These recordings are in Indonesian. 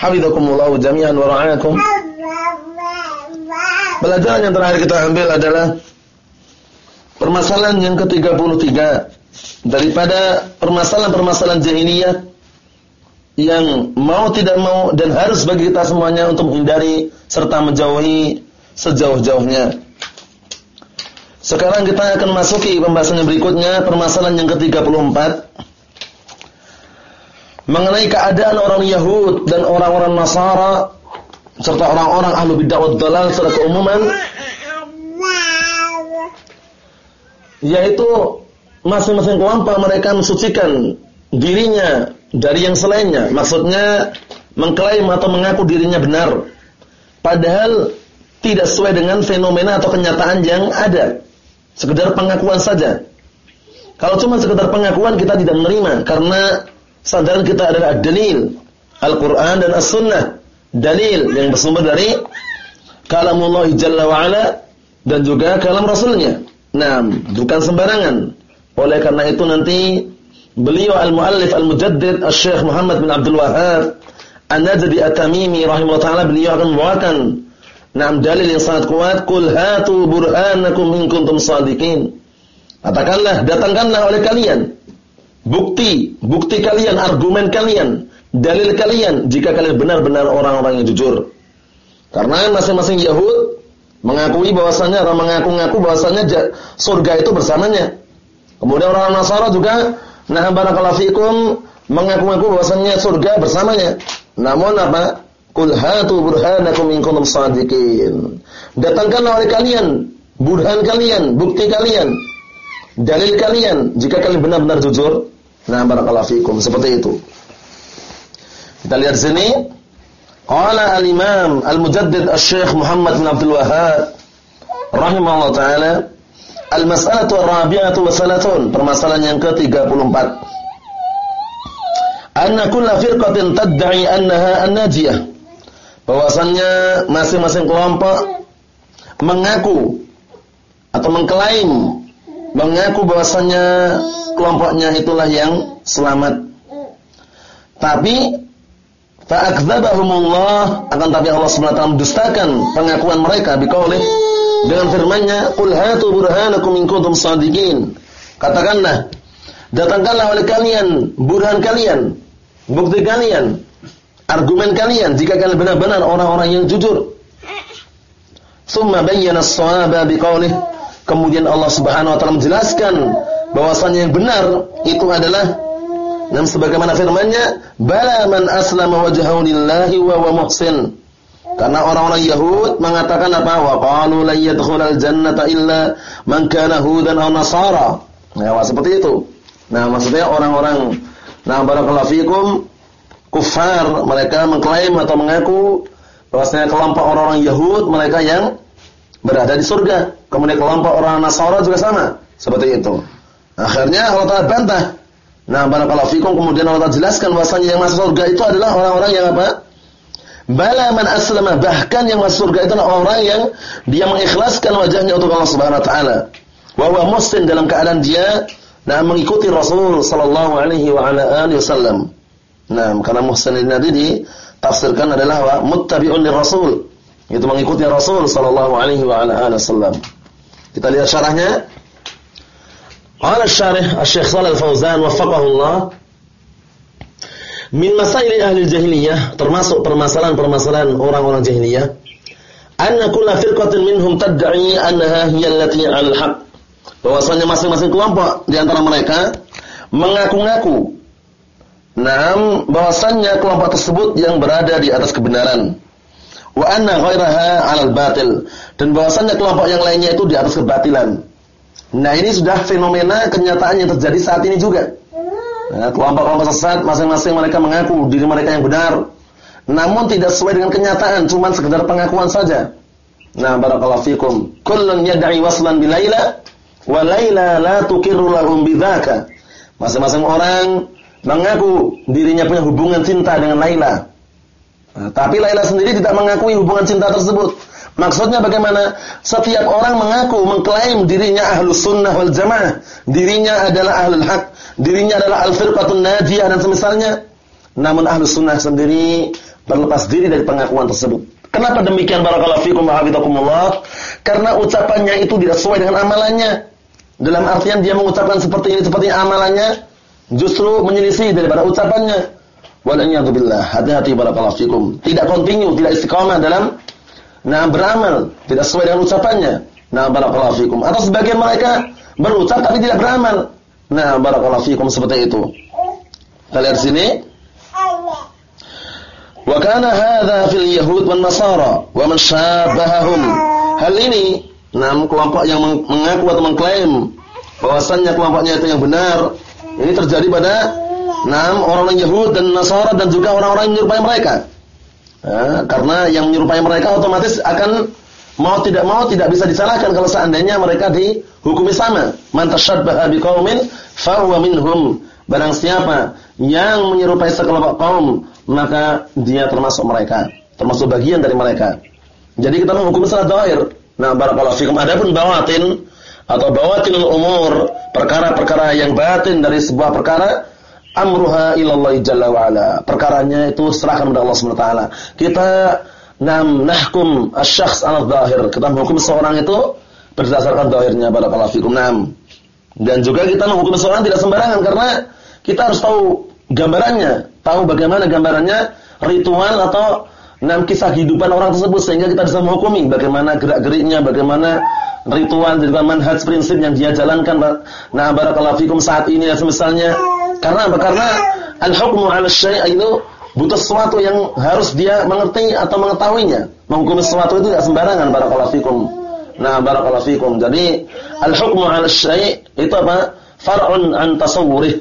Hafizakumullah jami'an wa ra'ayakum. Pelajaran yang terakhir kita ambil adalah permasalahan yang ke-33 daripada permasalahan-permasalahan jahiliyah yang mau tidak mau dan harus bagi kita semuanya untuk menghindari serta menjauhi sejauh-jauhnya. Sekarang kita akan masuki pembahasan yang berikutnya, permasalahan yang ke-34 mengenai keadaan orang Yahud dan orang-orang Nasara serta orang-orang ahlu bid'ah wad dalal secara keumuman yaitu masing-masing kelompok mereka mensucikan dirinya dari yang selainnya. Maksudnya mengklaim atau mengaku dirinya benar. Padahal tidak sesuai dengan fenomena atau kenyataan yang ada. Sekedar pengakuan saja. Kalau cuma sekedar pengakuan kita tidak menerima. Karena Sandaran kita adalah dalil Al-Quran dan As-Sunnah. Dalil yang bersumber dari kalamullah Jalla wa'ala dan juga kalam Rasulnya. Nah, bukan sembarangan. Oleh karena itu nanti beliau al-muallif al-mujaddid Al-Syekh Muhammad bin Abdul Wahab An-Najdi At-Tamimi rahimahullah ta'ala beliau akan membawakan Naam dalil yang sangat kuat, kul hatu burhanakum in kuntum shadiqin. Katakanlah, datangkanlah oleh kalian bukti, bukti kalian, argumen kalian, dalil kalian jika kalian benar-benar orang-orang yang jujur. Karena masing-masing Yahud mengakui bahwasanya atau mengaku-ngaku bahwasanya surga itu bersamanya. Kemudian orang Nasara juga nah barakallahu fikum mengaku-ngaku bahwasanya surga bersamanya. Namun apa? Qul hatu burhanakum in kuntum shadiqin. Datangkanlah oleh kalian burhan kalian, bukti kalian dalil kalian jika kalian benar-benar jujur. Nah, barakallahu fikum seperti itu. Kita lihat sini. Qala al-Imam Al-Mujaddid Asy-Syaikh Muhammad bin Abdul Wahhab rahimahullah taala Al-mas'alatu ar-rabi'atu wa salatun, permasalahan yang ke-34. Anna kulla firqatin tad'i annaha an-najiyah. Bahwasannya masing-masing kelompok mengaku atau mengklaim mengaku bahwasanya kelompoknya itulah yang selamat. Tapi fa'akdzabahumullah akan tapi Allah taala mendustakan pengakuan mereka biqaulih dengan firman-Nya qul hatu burhanakum in kuntum. Katakanlah datangkanlah oleh kalian burhan kalian, bukti kalian, argumen kalian jika kalian benar-benar orang-orang yang jujur. Tsumma bayyana as-shawaba biqaulih Kemudian Allah Subhanahu wa taala menjelaskan bahwasanya yang benar itu adalah dan sebagaimana firman-Nya, "Bala man aslama wajhahu lillahi wa huwa muhsin." Karena orang-orang Yahud mengatakan apa? Wa qalu la yadkhulal jannata illa man kana hudan aw nasara. Nah, seperti itu. Nah, maksudnya orang-orang nah barakallahu fikum kufar mereka mengklaim atau mengaku bahwasanya kelompok orang-orang Yahud mereka yang berada di surga. Kemudian kelompok orang Nasara juga sama, seperti itu. Akhirnya Allah Taala bantah. Nah, barakallahu fikum kemudian Allah Taala jelaskan bahwasanya yang masuk surga itu adalah orang-orang yang apa? Bala man aslama bahkan yang masuk surga itu adalah orang yang dia mengikhlaskan wajahnya untuk Allah Subhanahu wa taala. Wa huwa muslim dalam keadaan dia nah mengikuti Rasul sallallahu alaihi wa ala alihi wasallam. Nah, karena muhsin ini tadi ditafsirkan adalah muttabi'un Rasul itu mengikuti Rasul sallallahu alaihi wa ala alihi wasallam. Kita lihat syarahnya. Qala syarih Asy-Syaikh Shalal Fauzan waffaqahu Allah min masail ahli jahiliyah termasuk permasalahan-permasalahan orang-orang jahiliyah anna kullu firqatin minhum tad'i annaha hiya allati 'alal haq bahwasanya masing-masing kelompok di antara mereka mengaku-ngaku Naam bahwasanya kelompok tersebut yang berada di atas kebenaran wa anna ghairaha 'alal batil dan bahwasannya kelompok yang lainnya itu di atas kebatilan. Nah, ini sudah fenomena kenyataan yang terjadi saat ini juga. Nah, kelompok-kelompok sesat masing-masing mereka mengaku diri mereka yang benar. namun tidak sesuai dengan kenyataan, cuma sekedar pengakuan saja. Nah, barakallahu fikum. Kullun yad'i waslan bi Laila wa Laila la tuqirru lahum bidzaka. Masing-masing orang mengaku dirinya punya hubungan cinta dengan Laila. Nah, tapi Laila sendiri tidak mengakui hubungan cinta tersebut. Maksudnya bagaimana? Setiap orang mengaku mengklaim dirinya ahlus sunnah wal jamaah, dirinya adalah ahlul haq, dirinya adalah al-firqatun najiyah dan semisalnya. Namun ahlus sunnah sendiri berlepas diri dari pengakuan tersebut. Kenapa demikian barakallahu fikum wa Karena ucapannya itu tidak sesuai dengan amalannya. Dalam artian dia mengucapkan seperti ini seperti amalannya justru menyelisih daripada ucapannya. Waliyadzubillah. Hati-hati barakallahu fikum. Tidak kontinu, tidak istiqamah dalam nah beramal, tidak sesuai dengan ucapannya. Nah barakallahu fikum. Atau sebagian mereka berucap tapi tidak beramal. Nah barakallahu fikum seperti itu. Kita lihat sini. Wa kana hadza fil yahud wan nasara wa man syabahahum. Hal ini enam kelompok yang mengaku atau mengklaim bahwasannya kelompoknya itu yang benar. Ini terjadi pada enam orang-orang Yahud dan Nasara dan juga orang-orang yang menyerupai mereka. Ya, karena yang menyerupai mereka otomatis akan mau tidak mau tidak bisa disalahkan kalau seandainya mereka dihukumi sama. Man tashabbaha biqaumin fahuwa minhum. Barang siapa yang menyerupai sekelompok kaum, maka dia termasuk mereka, termasuk bagian dari mereka. Jadi kita menghukum secara zahir. Nah, barakallahu fikum. Adapun bawatin atau bawatinul umur, perkara-perkara yang batin dari sebuah perkara, amruha ilallah jalla wa ala. Perkaranya itu serahkan kepada Allah Subhanahu wa taala. Kita nam nahkum asy-syakhs 'ala dzahir. Kita menghukum seorang itu berdasarkan zahirnya barakallahu fikum. Nam. Dan juga kita menghukum seorang tidak sembarangan karena kita harus tahu gambarannya, tahu bagaimana gambarannya, ritual atau enam kisah kehidupan orang tersebut sehingga kita bisa menghukumi bagaimana gerak-geriknya, bagaimana ritual juga manhaj prinsip yang dia jalankan. Nah, barakallahu fikum saat ini ya semisalnya karena apa? Karena al-hukmu 'ala syai' itu butuh sesuatu yang harus dia mengerti atau mengetahuinya. Menghukumi sesuatu itu tidak sembarangan barakallahu fikum. Nah, barakallahu fikum. Jadi al-hukmu 'ala syai' itu apa? Far'un an tasawwurih.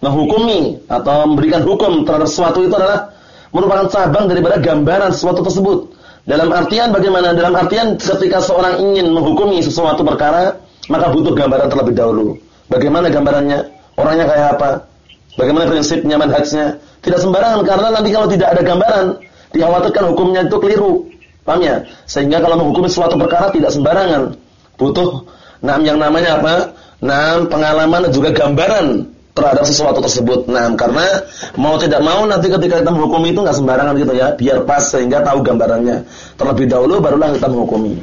Menghukumi atau memberikan hukum terhadap sesuatu itu adalah merupakan cabang daripada gambaran sesuatu tersebut. Dalam artian bagaimana? Dalam artian ketika seorang ingin menghukumi sesuatu perkara, maka butuh gambaran terlebih dahulu. Bagaimana gambarannya? Orangnya kayak apa? Bagaimana prinsipnya, manhajnya? Tidak sembarangan karena nanti kalau tidak ada gambaran, dikhawatirkan hukumnya itu keliru. Paham ya? Sehingga kalau menghukumi suatu perkara tidak sembarangan. Butuh nam yang namanya apa? Nam pengalaman dan juga gambaran terhadap sesuatu tersebut. Nah, karena mau tidak mau nanti ketika kita menghukumi itu nggak sembarangan gitu ya, biar pas sehingga tahu gambarannya. Terlebih dahulu barulah kita menghukumi.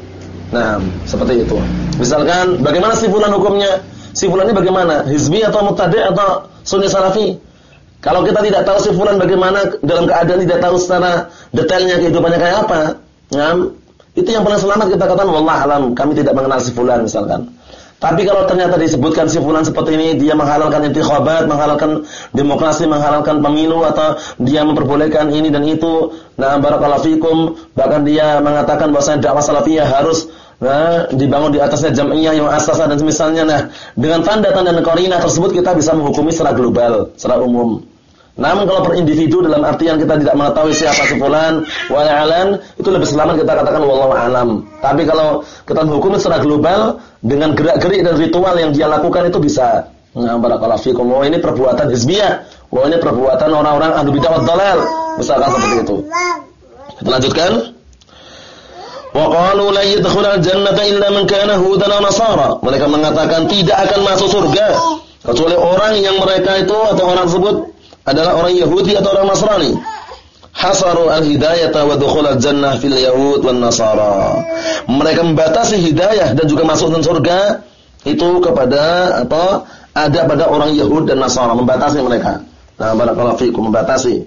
Nah, seperti itu. Misalkan bagaimana simpulan hukumnya? Simpulannya bagaimana? Hizbi atau mutadi atau sunni salafi. Kalau kita tidak tahu si fulan bagaimana dalam keadaan tidak tahu secara detailnya kehidupannya kayak apa, ya, itu yang paling selamat kita katakan wallah alam, kami tidak mengenal si fulan misalkan. Tapi kalau ternyata disebutkan si fulan seperti ini, dia menghalalkan intikhabat, menghalalkan demokrasi, menghalalkan pemilu atau dia memperbolehkan ini dan itu, nah barakallahu fikum, bahkan dia mengatakan bahwasanya dakwah salafiyah harus nah, dibangun di atasnya jam'iyah yang asasah dan semisalnya. Nah, dengan tanda-tanda dan tersebut kita bisa menghukumi secara global, secara umum. Namun kalau per individu dalam artian kita tidak mengetahui siapa si fulan wa'alan, itu lebih selamat kita katakan wallahu alam. Tapi kalau kita menghukumi secara global dengan gerak-gerik dan ritual yang dia lakukan itu bisa. Nah, barakallahu fikum. Oh, ini perbuatan hizbiyah. Oh, ini perbuatan orang-orang ahlu bidah dalal. Misalkan seperti itu. Kita lanjutkan. Wa la yadkhulul jannata illa man kana hudan aw nasara. Mereka mengatakan tidak akan masuk surga kecuali orang yang mereka itu atau orang tersebut adalah orang Yahudi atau orang Nasrani. Hasaru al-hidayata wa jannah fil yahud wan nasara. Mereka membatasi hidayah dan juga masuk ke surga itu kepada atau ada pada orang Yahud dan Nasara, membatasi mereka. Nah, barakallahu fikum membatasi.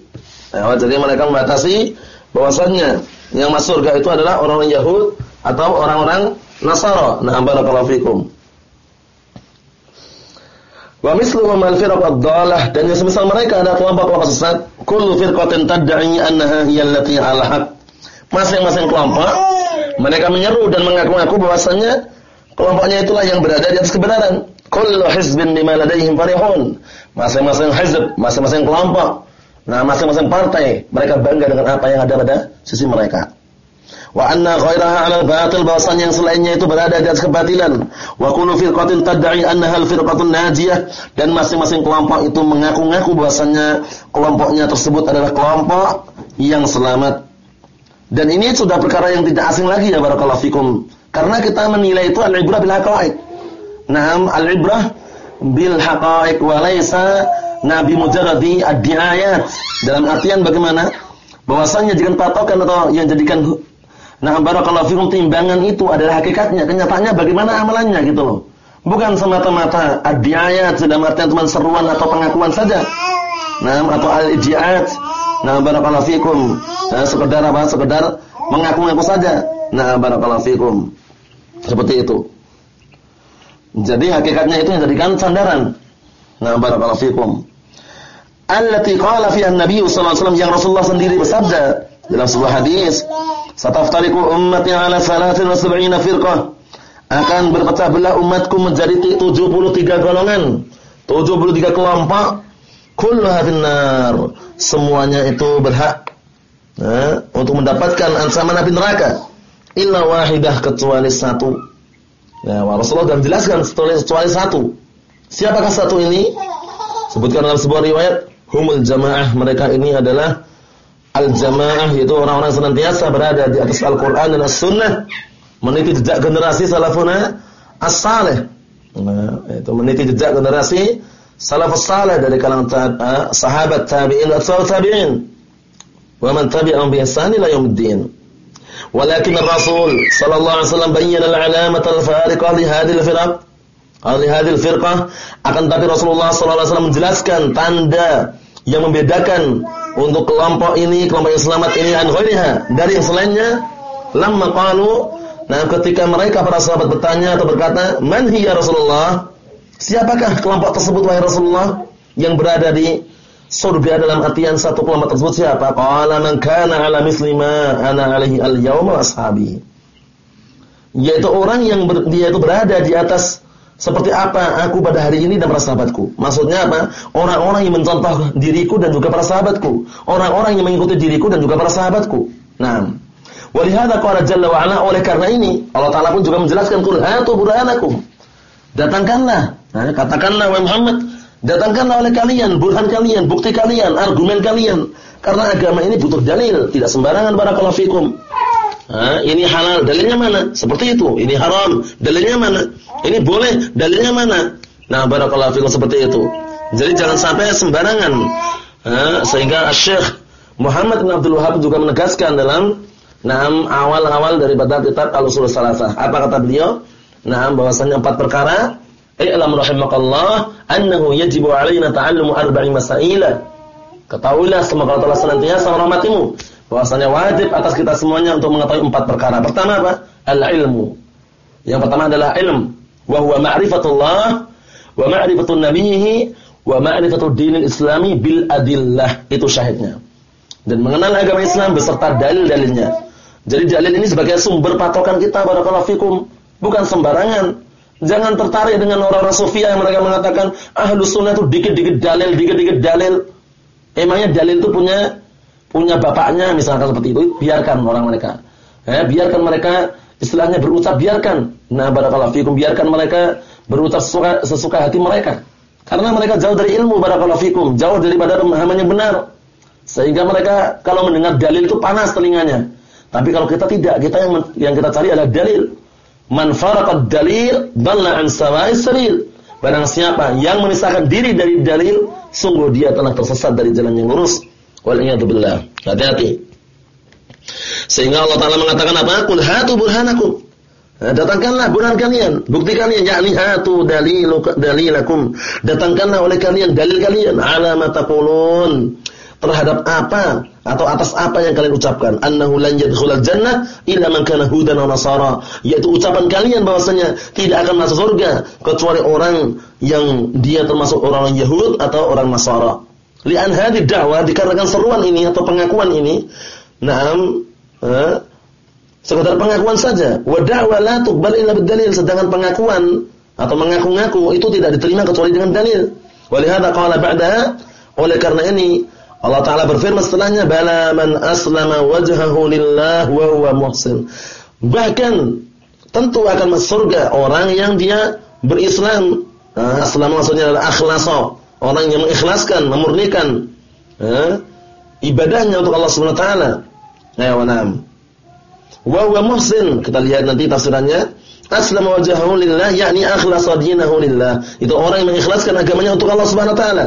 Nah, jadi mereka membatasi bahwasannya yang masuk surga itu adalah orang-orang Yahud atau orang-orang Nasara. Nah, barakallahu fikum. Wa misluhum al-firaq ad-dalah dan yang semisal mereka ada kelompok-kelompok sesat, kullu firqatin tad'i annaha hiya allati 'ala haq. Masing-masing kelompok mereka menyeru dan mengaku-ngaku bahwasanya kelompoknya itulah yang berada di atas kebenaran. Kullu hizbin bima ladaihim farihun. Masing-masing hizb, masing-masing kelompok Nah, masing-masing partai mereka bangga dengan apa yang ada pada sisi mereka. Wa anna ghairaha 'alal batil bahwasanya yang selainnya itu berada di atas kebatilan. Wa kullu firqatin tad'i annaha al-firqatun najiyah dan masing-masing kelompok itu mengaku-ngaku bahwasanya kelompoknya tersebut adalah kelompok yang selamat. Dan ini sudah perkara yang tidak asing lagi ya barakallahu fikum. Karena kita menilai itu al-ibrah bil haqa'iq. Naam al-ibrah bil haqa'iq wa laisa nabi mujarradi ad-di'ayat. Dalam artian bagaimana? Bahwasanya jika patokan atau yang jadikan Nah, barakallahu fikum timbangan itu adalah hakikatnya, kenyataannya bagaimana amalannya gitu loh. Bukan semata-mata ad-diayat dalam artian cuma seruan atau pengakuan saja. Nah, atau al-ija'at. Nah, barakallahu fikum. Nah, sekedar apa? Sekedar mengaku-ngaku saja. Nah, barakallahu fikum. Seperti itu. Jadi hakikatnya itu yang jadikan sandaran. Nah, barakallahu fikum. Allati qala fiha an-nabiy sallallahu alaihi wasallam yang Rasulullah sendiri bersabda dalam sebuah hadis Sataftariku ummati ala salatin wa sab'ina firqah. Akan berpecah belah umatku menjadi 73 golongan. 73 kelompok. Kulluha finnar. Semuanya itu berhak nah, untuk mendapatkan ancaman api neraka. Illa wahidah kecuali satu. Ya, Rasulullah sudah menjelaskan kecuali satu. Siapakah satu ini? Sebutkan dalam sebuah riwayat, humul jamaah. Mereka ini adalah al-jamaah itu orang-orang senantiasa berada di atas Al-Qur'an dan As-Sunnah, meniti jejak generasi salafuna as-salih. Nah, itu meniti jejak generasi salafus salih dari kalangan uh, sahabat tabi'in atau tabi'in. Wa man tabi'ahum bi ihsan ila yaumiddin. Walakin Rasul sallallahu alaihi wasallam bayyana al-alamat al-fariqah li hadhihi al-firaq. Li hadhihi al-firqah akan tapi Rasulullah sallallahu alaihi wasallam menjelaskan tanda yang membedakan untuk kelompok ini, kelompok yang selamat ini an dari yang selainnya lamma qalu nah ketika mereka para sahabat bertanya atau berkata man hiya Rasulullah? Siapakah kelompok tersebut wahai Rasulullah yang berada di surga dalam artian satu kelompok tersebut siapa? Qala man kana ala mislima ana alaihi al-yauma ashabi. Yaitu orang yang ber, dia itu berada di atas seperti apa aku pada hari ini dan para sahabatku. Maksudnya apa? Orang-orang yang mencontoh diriku dan juga para sahabatku. Orang-orang yang mengikuti diriku dan juga para sahabatku. Nah, walihada qala jalla wa oleh karena ini Allah Taala pun juga menjelaskan qul hatu burhanakum. Datangkanlah. Nah, katakanlah wahai Muhammad, datangkanlah oleh kalian burhan kalian, bukti kalian, argumen kalian. Karena agama ini butuh dalil, tidak sembarangan barakallahu fikum. Ini halal, dalilnya mana? Seperti itu. Ini haram, dalilnya mana? Ini boleh, dalilnya mana? Nah, barakallahu fikum seperti itu. Jadi jangan sampai sembarangan. Nah, sehingga Syekh Muhammad bin Abdul Wahab juga menegaskan dalam Naam awal-awal daripada kitab Al-Usul Salasah. Apa kata beliau? Naam bahwasanya empat perkara. I'lam rahimakallah annahu yajibu alaina ta'allumu arba'i masaila. Ketahuilah semoga Allah senantiasa merahmatimu bahwasanya wajib atas kita semuanya untuk mengetahui empat perkara. Pertama apa? Al-ilmu. Yang pertama adalah ilm, wa huwa ma'rifatullah wa ma'rifatun nabiyhi wa ma'rifatud dinil islami bil adillah. Itu syahidnya. Dan mengenal agama Islam beserta dalil-dalilnya. Jadi dalil ini sebagai sumber patokan kita barakallahu fikum, bukan sembarangan. Jangan tertarik dengan orang-orang sufia yang mereka mengatakan ahlu sunnah itu dikit-dikit dalil, dikit-dikit dalil. Emangnya dalil itu punya punya bapaknya misalkan seperti itu, biarkan orang mereka. Ya, biarkan mereka istilahnya berucap biarkan. Nah, barakallahu fikum biarkan mereka berucap sesuka, sesuka hati mereka. Karena mereka jauh dari ilmu barakallahu fikum, jauh daripada pemahaman yang benar. Sehingga mereka kalau mendengar dalil itu panas telinganya. Tapi kalau kita tidak, kita yang yang kita cari adalah dalil. Man faraqad dalil dalla an sawa'is sabil. Barang siapa yang memisahkan diri dari dalil, sungguh dia telah tersesat dari jalan yang lurus. Waliyadzubillah. Hati-hati. Sehingga Allah Taala mengatakan apa? Qul hatu burhanakum. Nah, datangkanlah burhan kalian, bukti kalian yakni hatu dalilu dalilakum. Datangkanlah oleh kalian dalil kalian ala mataqulun terhadap apa atau atas apa yang kalian ucapkan annahu lan yadkhulal jannah illa man kana hudan wa nasara yaitu ucapan kalian bahwasanya tidak akan masuk surga kecuali orang yang dia termasuk orang Yahud atau orang Nasara Li'an hadid dakwah dikarenakan seruan ini atau pengakuan ini, naam, eh, sekedar pengakuan saja. Wa da'wa la tuqbal illa bidalil, sedangkan pengakuan atau mengaku-ngaku itu tidak diterima kecuali dengan dalil. Walihada qala ba'da oleh karena ini Allah taala berfirman setelahnya bala man aslama wajhahu lillah wa huwa muhsin. Bahkan tentu akan masuk surga orang yang dia berislam. Nah, aslama maksudnya adalah akhlasa, orang yang mengikhlaskan, memurnikan eh, ibadahnya untuk Allah Subhanahu wa taala. Ya wa. Wa huwa muhsin. Kita lihat nanti tafsirannya. Aslama wajhahu lillah yakni akhlasa dinahu lillah. Itu orang yang mengikhlaskan agamanya untuk Allah Subhanahu wa taala.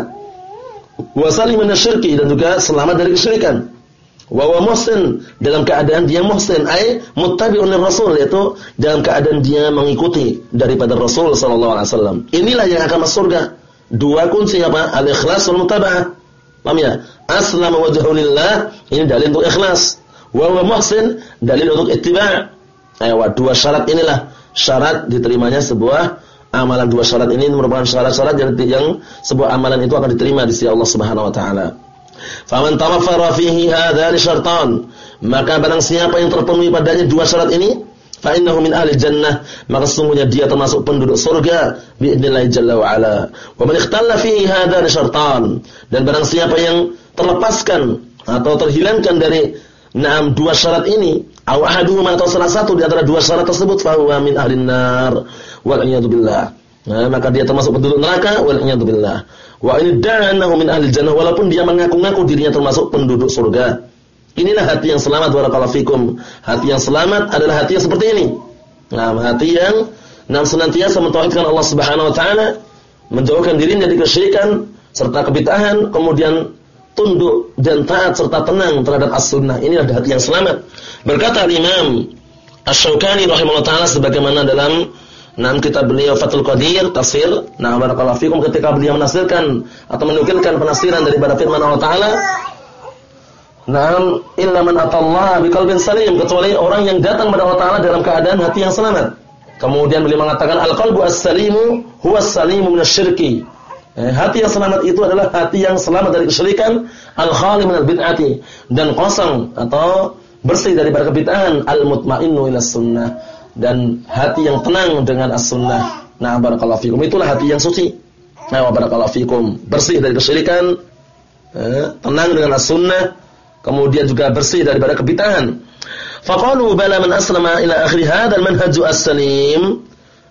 Wa salim minasyirki dan juga selamat dari kesyirikan. Wa huwa muhsin dalam keadaan dia muhsin ay muttabi'un rasul yaitu dalam keadaan dia mengikuti daripada Rasul sallallahu alaihi wasallam. Inilah yang akan masuk surga. Dua kunci apa? Al-ikhlas wal mutaba'ah. Paham ya? Aslama wajhahu lillah ini dalil untuk ikhlas. Wa huwa muhsin dalil untuk ittiba'. Ayo dua syarat inilah syarat diterimanya sebuah amalan dua syarat ini merupakan syarat-syarat yang, yang sebuah amalan itu akan diterima di sisi Allah Subhanahu wa taala. Faman tawaffara fihi hadzal syartan, maka barang siapa yang terpenuhi padanya dua syarat ini, fa innahu min ahli jannah, maka sesungguhnya dia termasuk penduduk surga biidznillah jalla wa ala. Wa man ikhtalla fihi hadzal syartan, dan barang siapa yang terlepaskan atau terhilangkan dari enam dua syarat ini, aw ahaduhuma atau salah satu di antara dua syarat tersebut fa huwa min ahli nar wal billah. Nah, maka dia termasuk penduduk neraka wal billah. Wa in da'anahu min ahli jannah walaupun dia mengaku-ngaku dirinya termasuk penduduk surga. Inilah hati yang selamat barakallahu fikum. Hati yang selamat adalah hati yang seperti ini. Nah, hati yang nam senantiasa mentauhidkan Allah Subhanahu wa taala, menjauhkan dirinya dari kesyirikan serta kebid'ahan, kemudian tunduk dan taat serta tenang terhadap as-sunnah. Ini adalah hati yang selamat. Berkata Imam Asy-Syaukani rahimahullah taala sebagaimana dalam Nam kitab beliau Fathul Qadir tafsir. Nah, barakallahu fikum ketika beliau menafsirkan atau menukilkan penafsiran daripada firman Allah taala Naam illa man atallaha biqalbin salim kecuali orang yang datang kepada Allah taala dalam keadaan hati yang selamat. Kemudian beliau mengatakan al-qalbu as-salimu huwa as-salimu minasyirki. Eh, hati yang selamat itu adalah hati yang selamat dari kesyirikan, al-khali minal bid'ati dan kosong atau bersih dari kebid'ahan, al-mutmainnu ila sunnah dan hati yang tenang dengan as-sunnah. Nah, barakallahu fikum itulah hati yang suci. Nah, barakallahu fikum bersih dari kesyirikan, eh, tenang dengan as-sunnah, kemudian juga bersih daripada kebid'ahan. Faqalu bala man aslama ila akhir hadzal manhaju as-salim.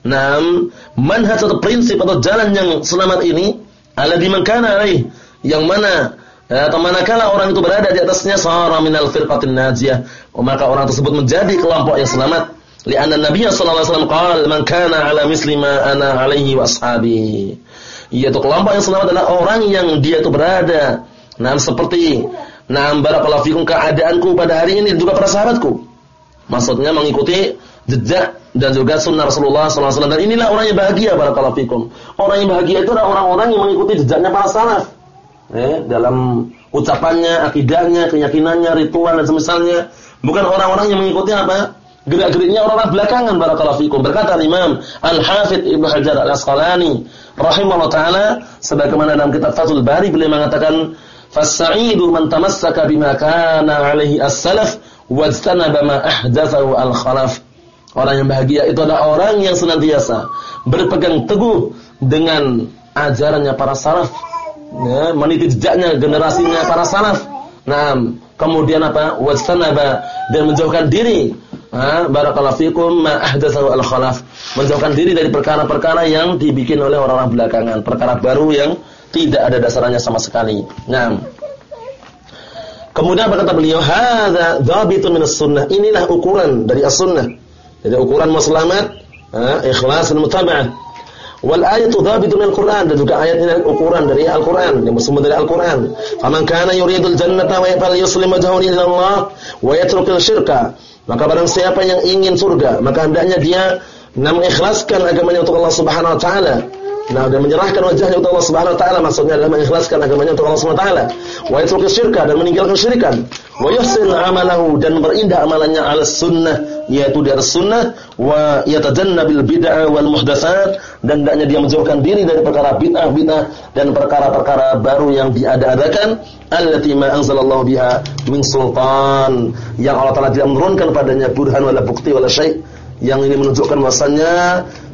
Nam, manhaj atau prinsip atau jalan yang selamat ini alladzi man kana alaih yang mana ya, atau manakala orang itu berada di atasnya sara minal firqatin najiyah maka orang tersebut menjadi kelompok yang selamat. Li'anna nabiyya sallallahu alaihi wasallam qala man kana ala misli ma ana alaihi wa ashabi. Yaitu kelompok yang selamat adalah orang yang dia itu berada. Nah seperti nah barakallahu fikum keadaanku pada hari ini juga para sahabatku maksudnya mengikuti jejak dan juga sunnah Rasulullah SAW. Dan inilah orang yang bahagia barakallahu fikum. Orang yang bahagia itu adalah orang-orang yang mengikuti jejaknya para salaf. Eh, dalam ucapannya, akidahnya, keyakinannya, ritual dan semisalnya. Bukan orang-orang yang mengikuti apa? Gerak-geriknya orang-orang belakangan barakallahu fikum. Berkata Imam Al-Hafidh Ibnu Hajar Al-Asqalani rahimahullah taala sebagaimana dalam kitab Fathul Bari beliau mengatakan fasaidu man tamassaka bima kana alaihi as-salaf wajtanaba ma ahdathahu al-khalaf. Orang yang bahagia itu adalah orang yang senantiasa berpegang teguh dengan ajarannya para salaf, ya, meniti jejaknya generasinya para salaf. Nah, kemudian apa? Wastanaba dan menjauhkan diri. Ha, barakallahu fikum ma ahdatsahu al-khalaf. Menjauhkan diri dari perkara-perkara yang dibikin oleh orang-orang belakangan, perkara baru yang tidak ada dasarnya sama sekali. Nah, Kemudian berkata beliau, "Hadza dhabitun minas sunnah." Inilah ukuran dari as-sunnah. Jadi ukuran muslimat, ikhlas dan mutaba'ah. Wal ayatu dhabitun minal Qur'an dan juga ayat ini ukuran dari Al-Qur'an yang bersumber dari Al-Qur'an. Faman kana yuridul jannata wa yafal yuslim wajhahu ila Allah wa yatrukul syirka. Maka barang siapa yang ingin surga, maka hendaknya dia mengikhlaskan agamanya untuk Allah Subhanahu wa taala Nah, dan menyerahkan wajahnya untuk Allah Subhanahu wa taala maksudnya adalah mengikhlaskan agamanya untuk Allah Subhanahu wa taala. Wa yatruku syirka dan meninggalkan syirikan. Wa yuhsin amalahu dan berindah amalannya ala sunnah yaitu di atas sunnah wa yatajannabil bid'ah wal muhdatsat dan hendaknya dia menjauhkan diri dari perkara bid'ah bid'ah dan perkara-perkara baru yang diada-adakan allati ma anzalallahu biha min sultan yang Allah Taala tidak menurunkan padanya burhan wala bukti wala syai' yang ini menunjukkan bahwasannya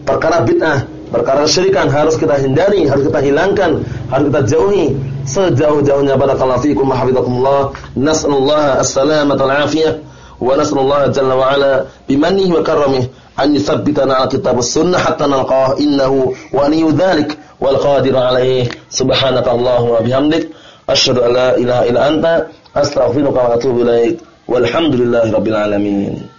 perkara bid'ah Perkara kesyirikan harus kita hindari, harus kita hilangkan, harus kita jauhi sejauh-jauhnya barakallahu fiikum wa hafizakumullah. Nas'alullah as-salamata wal afiyah wa nas'alullah jalla wa ala bimannihi wa karamihi an yuthabbitana ala kitab sunnah hatta nalqah innahu waliyyu dzalik wal qadir alaih. Subhanaka Allahumma bihamdik asyhadu an la ilaha illa anta astaghfiruka wa atubu ilaik. Walhamdulillahirabbil alamin.